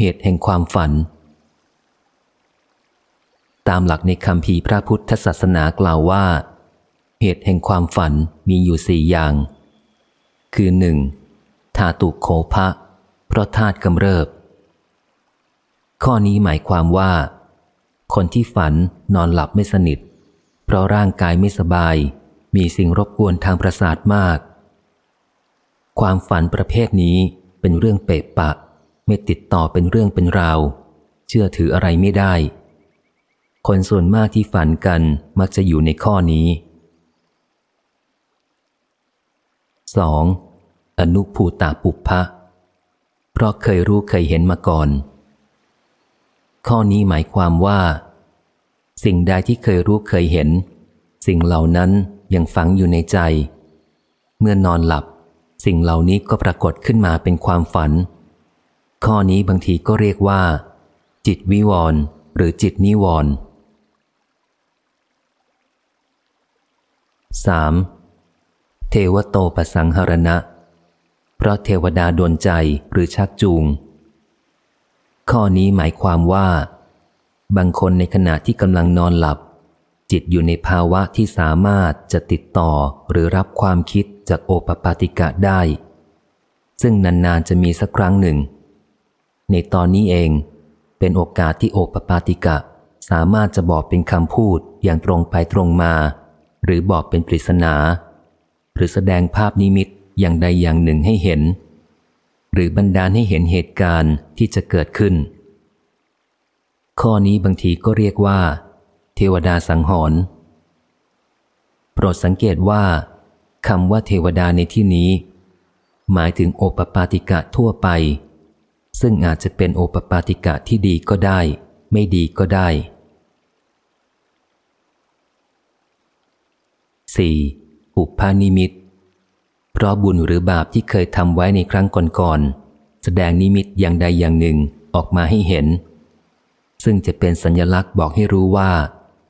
เหตุแห่งความฝัน ตามหลักในคำพีพระพุทธศาสนากล่าวว่า เหตุแห่งความฝันมีอยู่สี่อย่าง คือหนึ่งธาตุโคภะเพราะธาตุกำเริบ ข้อนี้หมายความว่า คนที่ฝันนอนหลับไม่สนิท เพราะร่างกายไม่สบาย มีสิ่งรบกวนทางประสาทมาก ความฝันประเภทนี้เป็นเรื่องเปะปะ ไม่ติดต่อเป็นเรื่องเป็นราว เชื่อถืออะไรไม่ได้ คนส่วนมากที่ฝันกันมักจะอยู่ในข้อนี้ 2. อนุภูตาปุพพะ เพราะเคยรู้เคยเห็นมาก่อน ข้อนี้หมายความว่า สิ่งใดที่เคยรู้เคยเห็น สิ่งเหล่านั้นยังฝังอยู่ในใจ เมื่อนอนหลับ สิ่งเหล่านี้ก็ปรากฏขึ้นมาเป็นความฝัน ข้อนี้บางทีก็เรียกว่า จิตวิวรณ์หรือจิตนิวรณ์ 3. เทวโตปสังหรณะ เพราะเทวดาดนใจหรือชักจูง ข้อนี้หมายความว่า บางคนในขณะที่กำลังนอนหลับ จิตอยู่ในภาวะที่สามารถจะติดต่อหรือรับความคิดจากโอปปาติกะได้ ซึ่งนานๆจะมีสักครั้งหนึ่ง ในตอนนี้เอง เป็นโอกาสที่โอปปาติกะ สามารถจะบอกเป็นคำพูดอย่างตรงไปตรงมา หรือบอกเป็นปริศนา หรือแสดงภาพนิมิตอย่างใดอย่างหนึ่งให้เห็น หรือบันดาลให้เห็นเหตุการณ์ที่จะเกิดขึ้น ข้อนี้บางทีก็เรียกว่า เทวดาสังหรณ์โปรดสังเกตว่าคำว่าเทวดาในที่นี้ หมายถึงโอปปาติกะทั่วไป ซึ่งอาจจะเป็นโอปปาติกะที่ดีก็ได้ ไม่ดีก็ได้ 4. อุปานิมิต เพราะบุญหรือบาปที่เคยทำไว้ในครั้งก่อนๆ แสดงนิมิตอย่างใดอย่างหนึ่งออกมาให้เห็น ซึ่งจะเป็นสัญลักษณ์บอกให้รู้ว่า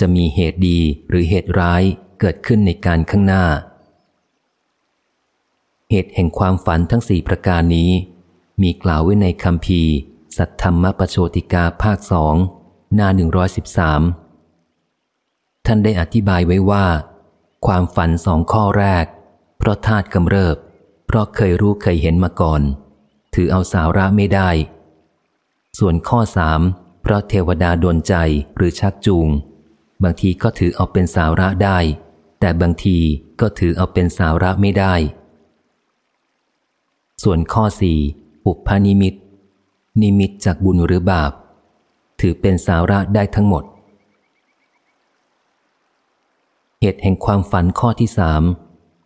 จะมีเหตุดีหรือเหตุร้ายเกิดขึ้นในการข้างหน้า เหตุแห่งความฝันทั้งสี่ประการนี้ มีกล่าวไว้ในคำพีสัทธรรมปโชติกาภาคสองหน้าหนึ่งร้อยสิบสามท่านได้อธิบายไว้ว่า ความฝันสองข้อแรก เพราะธาตุกำเริบ เพราะเคยรู้เคยเห็นมาก่อน ถือเอาสาระไม่ได้ ส่วนข้อสามเพราะเทวดาดนใจหรือชักจูง บางทีก็ถือเอาเป็นสาระได้ แต่บางทีก็ถือเอาเป็นสาระไม่ได้ ส่วนข้อสี่ อุปานิมิต นิมิตจากบุญหรือบาป ถือเป็นสาระได้ทั้งหมด เหตุแห่งความฝันข้อที่สาม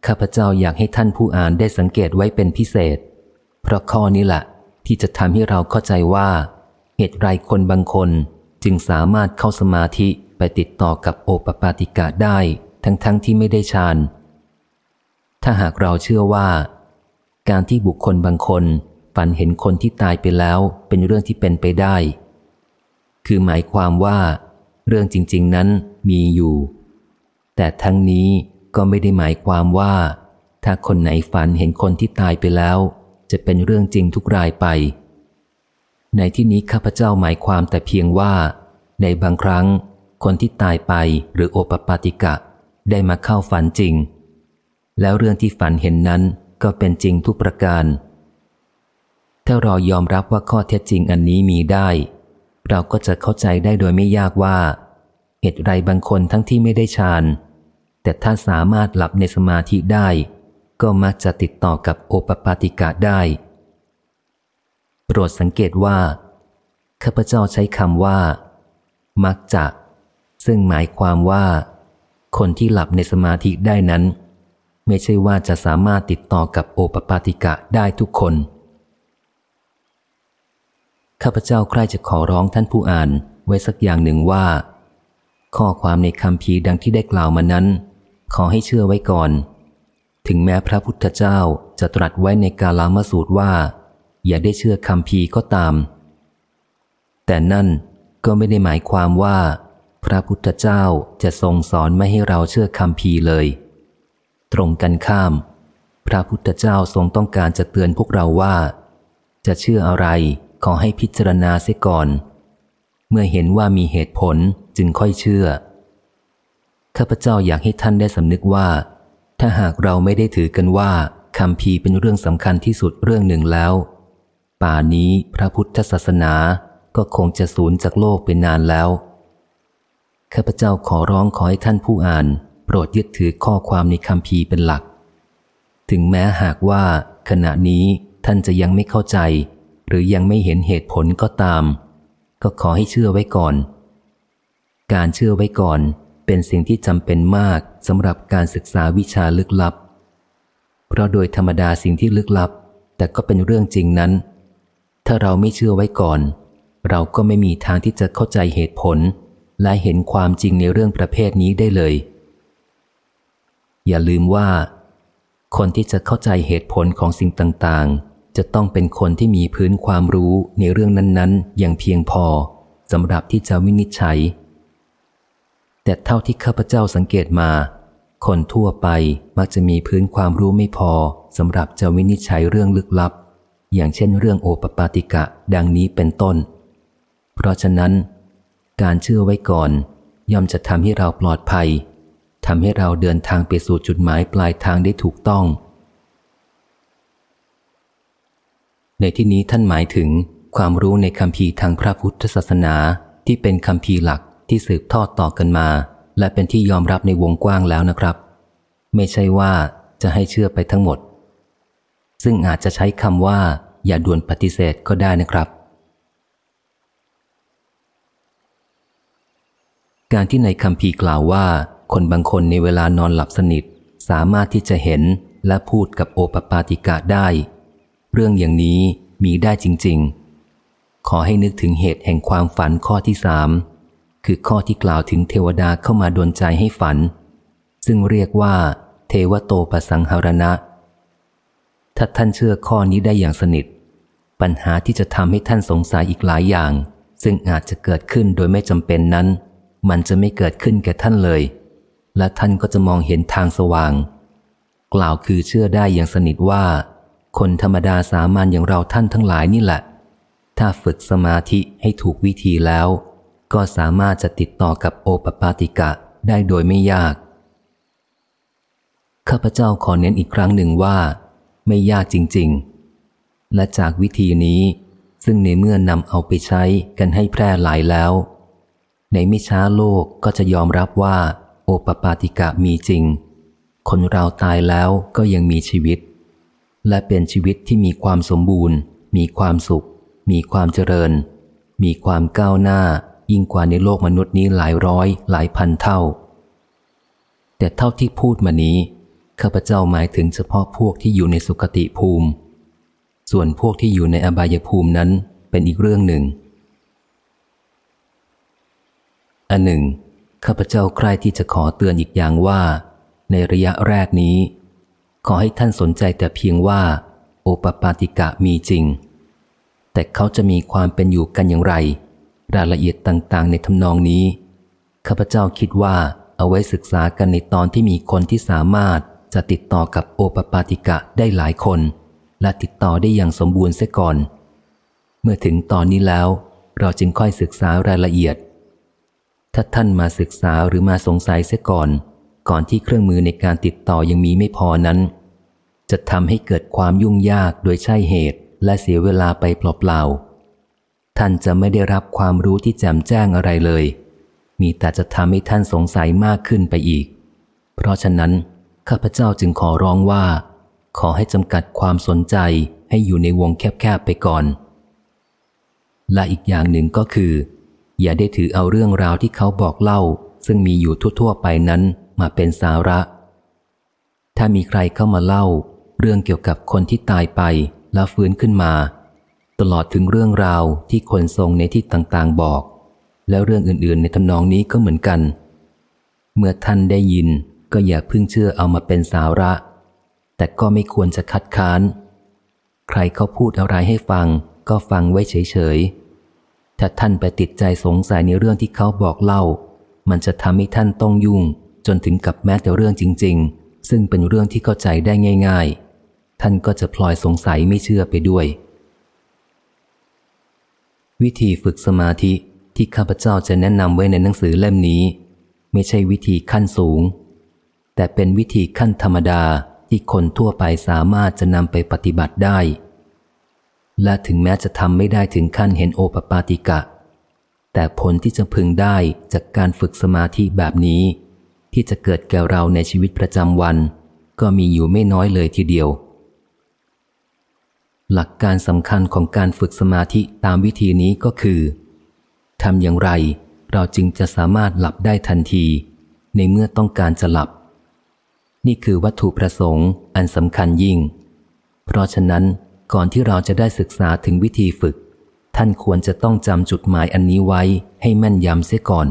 ข้าพเจ้าอยากให้ท่านผู้อ่านได้สังเกตไว้เป็นพิเศษ เพราะข้อนี้แหละที่จะทำให้เราเข้าใจว่า เหตุไรคนบางคนจึงสามารถเข้าสมาธิไปติดต่อกับโอปปาติกะได้ทั้งๆทที่ไม่ได้ฌานถ้าหากเราเชื่อว่า การที่บุคคลบางคน ฝันเห็นคนที่ตายไปแล้วเป็นเรื่องที่เป็นไปได้ คือหมายความว่า เรื่องจริง ๆ นั้นมีอยู่ แต่ทั้งนี้ก็ไม่ได้หมายความว่า ถ้าคนไหนฝันเห็นคนที่ตายไปแล้ว จะเป็นเรื่องจริงทุกรายไป ในที่นี้ข้าพเจ้าหมายความแต่เพียงว่า ในบางครั้ง คนที่ตายไปหรือโอปปาติกะ ได้มาเข้าฝันจริง แล้วเรื่องที่ฝันเห็นนั้นก็เป็นจริงทุกประการ ถ้าเรายอมรับว่าข้อเท็จจริงอันนี้มีได้ เราก็จะเข้าใจได้โดยไม่ยากว่า เหตุไรบางคนทั้งที่ไม่ได้ฌานแต่ถ้าสามารถหลับในสมาธิได้ ก็มักจะติดต่อกับโอปปาติกะได้ โปรดสังเกตว่าข้าพเจ้าใช้คำว่า มักจะ ซึ่งหมายความว่า คนที่หลับในสมาธิได้นั้น ไม่ใช่ว่าจะสามารถติดต่อกับโอปปาติกะได้ทุกคน ข้าพเจ้าใคร่จะขอร้องท่านผู้อ่านไว้สักอย่างหนึ่งว่า ข้อความในคำพีดังที่ได้กล่าวมานั้น ขอให้เชื่อไว้ก่อน ถึงแม้พระพุทธเจ้าจะตรัสไว้ในกาลามสูตรว่า อย่าได้เชื่อคำพีก็ตาม แต่นั่นก็ไม่ได้หมายความว่า พระพุทธเจ้าจะทรงสอนไม่ให้เราเชื่อคำพีเลย ตรงกันข้าม พระพุทธเจ้าทรงต้องการจะเตือนพวกเราว่า จะเชื่ออะไร ขอให้พิจารณาเสียก่อน เมื่อเห็นว่ามีเหตุผลจึงค่อยเชื่อ ข้าพเจ้าอยากให้ท่านได้สำนึกว่า ถ้าหากเราไม่ได้ถือกันว่าคำพีเป็นเรื่องสำคัญที่สุดเรื่องหนึ่งแล้ว ป่านี้พระพุทธศาสนาก็คงจะสูญจากโลกเป็นนานแล้ว ข้าพเจ้าขอร้องขอให้ท่านผู้อ่าน โปรดยึดถือข้อความในคำพีเป็นหลัก ถึงแม้หากว่าขณะนี้ท่านจะยังไม่เข้าใจ หรือยังไม่เห็นเหตุผลก็ตาม ก็ขอให้เชื่อไว้ก่อน การเชื่อไว้ก่อนเป็นสิ่งที่จำเป็นมากสำหรับการศึกษาวิชาลึกลับ เพราะโดยธรรมดาสิ่งที่ลึกลับ แต่ก็เป็นเรื่องจริงนั้น ถ้าเราไม่เชื่อไว้ก่อน เราก็ไม่มีทางที่จะเข้าใจเหตุผล และเห็นความจริงในเรื่องประเภทนี้ได้เลย อย่าลืมว่า คนที่จะเข้าใจเหตุผลของสิ่งต่างๆ จะต้องเป็นคนที่มีพื้นความรู้ในเรื่องนั้น ๆ อย่างเพียงพอสำหรับที่จะวินิจฉัย แต่เท่าที่ข้าพเจ้าสังเกตมา คนทั่วไปมักจะมีพื้นความรู้ไม่พอสำหรับจะวินิจฉัยเรื่องลึกลับ อย่างเช่นเรื่องโอปปาติกะดังนี้เป็นต้น เพราะฉะนั้น การเชื่อไว้ก่อน ย่อมจะทำให้เราปลอดภัยทำให้เราเดินทางไปสู่จุดหมายปลายทางได้ถูกต้อง ในที่นี้ท่านหมายถึงความรู้ในคำพีทางพระพุทธศาสนาที่เป็นคำพีหลักที่สืบทอดต่อกันมา และเป็นที่ยอมรับในวงกว้างแล้วนะครับ ไม่ใช่ว่าจะให้เชื่อไปทั้งหมด ซึ่งอาจจะใช้คำว่า อย่าด่วนปฏิเสธก็ได้นะครับ การที่ในคำพีกล่าวว่า คนบางคนในเวลานอนหลับสนิท สามารถที่จะเห็นและพูดกับโอปปาติกะได้ เรื่องอย่างนี้มีได้จริง ๆ ขอให้นึกถึงเหตุแห่งความฝันข้อที่สามคือข้อที่กล่าวถึงเทวดาเข้ามาดนใจให้ฝัน ซึ่งเรียกว่า เทวโตปสังหารณะ ถ้าท่านเชื่อข้อนี้ได้อย่างสนิท ปัญหาที่จะทำให้ท่านสงสัยอีกหลายอย่าง ซึ่งอาจจะเกิดขึ้นโดยไม่จำเป็นนั้น มันจะไม่เกิดขึ้นแก่ท่านเลย และท่านก็จะมองเห็นทางสว่าง กล่าวคือเชื่อได้อย่างสนิทว่า คนธรรมดาสามัญอย่างเราท่านทั้งหลายนี่แหละ ถ้าฝึกสมาธิให้ถูกวิธีแล้ว ก็สามารถจะติดต่อกับโอปปาติกะได้โดยไม่ยาก ข้าพเจ้าขอเน้นอีกครั้งหนึ่งว่า ไม่ยากจริง ๆ และจากวิธีนี้ ซึ่งในเมื่อนำเอาไปใช้กันให้แพร่หลายแล้ว ในไม่ช้าโลกก็จะยอมรับว่า โอปปาติกะมีจริง คนเราตายแล้วก็ยังมีชีวิต และเป็นชีวิตที่มีความสมบูรณ์ มีความสุข มีความเจริญ มีความก้าวหน้า ยิ่งกว่าในโลกมนุษย์นี้หลายร้อย หลายพันเท่า แต่เท่าที่พูดมานี้ข้าพเจ้าหมายถึงเฉพาะพวกที่อยู่ในสุคติภูมิ ส่วนพวกที่อยู่ในอบายภูมินั้นเป็นอีกเรื่องหนึ่งอันหนึ่งข้าพเจ้าใครที่จะขอเตือนอีกอย่างว่า ในระยะแรกนี้ ขอให้ท่านสนใจแต่เพียงว่า โอปปาติกะมีจริง แต่เขาจะมีความเป็นอยู่กันอย่างไร รายละเอียดต่างๆ ในทำนองนี้ ข้าพเจ้าคิดว่าเอาไว้ศึกษากันในตอนที่มีคนที่สามารถจะติดต่อกับโอปปาติกะได้หลายคน และติดต่อได้อย่างสมบูรณ์เสียก่อน เมื่อถึงตอนนี้แล้ว เราจึงค่อยศึกษารายละเอียด ถ้าท่านมาศึกษาหรือมาสงสัยเสียก่อน ก่อนที่เครื่องมือในการติดต่อยังมีไม่พอนั้น จะทำให้เกิดความยุ่งยากโดยใช่เหตุและเสียเวลาไปเปล่าๆ ท่านจะไม่ได้รับความรู้ที่แจ่มแจ้งอะไรเลย มีแต่จะทำให้ท่านสงสัยมากขึ้นไปอีก เพราะฉะนั้น ข้าพเจ้าจึงขอร้องว่า ขอให้จำกัดความสนใจให้อยู่ในวงแคบๆไปก่อน และอีกอย่างหนึ่งก็คือ อย่าได้ถือเอาเรื่องราวที่เขาบอกเล่า ซึ่งมีอยู่ทั่วๆไปนั้นมาเป็นสาระ ถ้ามีใครเข้ามาเล่า เรื่องเกี่ยวกับคนที่ตายไปแล้วฟื้นขึ้นมา ตลอดถึงเรื่องราวที่คนทรงในที่ต่างๆบอก แล้วเรื่องอื่นๆ ในทำนองนี้ก็เหมือนกัน เมื่อท่านได้ยินก็อย่าพึ่งเชื่อเอามาเป็นสาระ แต่ก็ไม่ควรจะคัดค้าน ใครเขาพูดอะไรให้ฟัง ก็ฟังไว้เฉยๆถ้าท่านไปติดใจสงสัยในเรื่องที่เขาบอกเล่า มันจะทำให้ท่านต้องยุ่ง จนถึงกับแม้แต่เรื่องจริง ๆ ซึ่งเป็นเรื่องที่เข้าใจได้ง่าย ๆ ท่านก็จะพลอยสงสัยไม่เชื่อไปด้วย วิธีฝึกสมาธิที่ข้าพเจ้าจะแนะนำไว้ในหนังสือเล่มนี้ ไม่ใช่วิธีขั้นสูง แต่เป็นวิธีขั้นธรรมดาที่คนทั่วไปสามารถจะนำไปปฏิบัติได้ และถึงแม้จะทำไม่ได้ถึงขั้นเห็นโอปปาติกะ แต่ผลที่จะพึงได้จากการฝึกสมาธิแบบนี้ ที่จะเกิดแก่เราในชีวิตประจำวัน ก็มีอยู่ไม่น้อยเลยทีเดียว หลักการสำคัญของการฝึกสมาธิตามวิธีนี้ก็คือทำอย่างไรเราจึงจะสามารถหลับได้ทันที ในเมื่อต้องการจะหลับ นี่คือวัตถุประสงค์อันสำคัญยิ่ง เพราะฉะนั้นก่อนที่เราจะได้ศึกษาถึงวิธีฝึก ท่านควรจะต้องจำจุดหมายอันนี้ไว้ให้แม่นยำเสียก่อน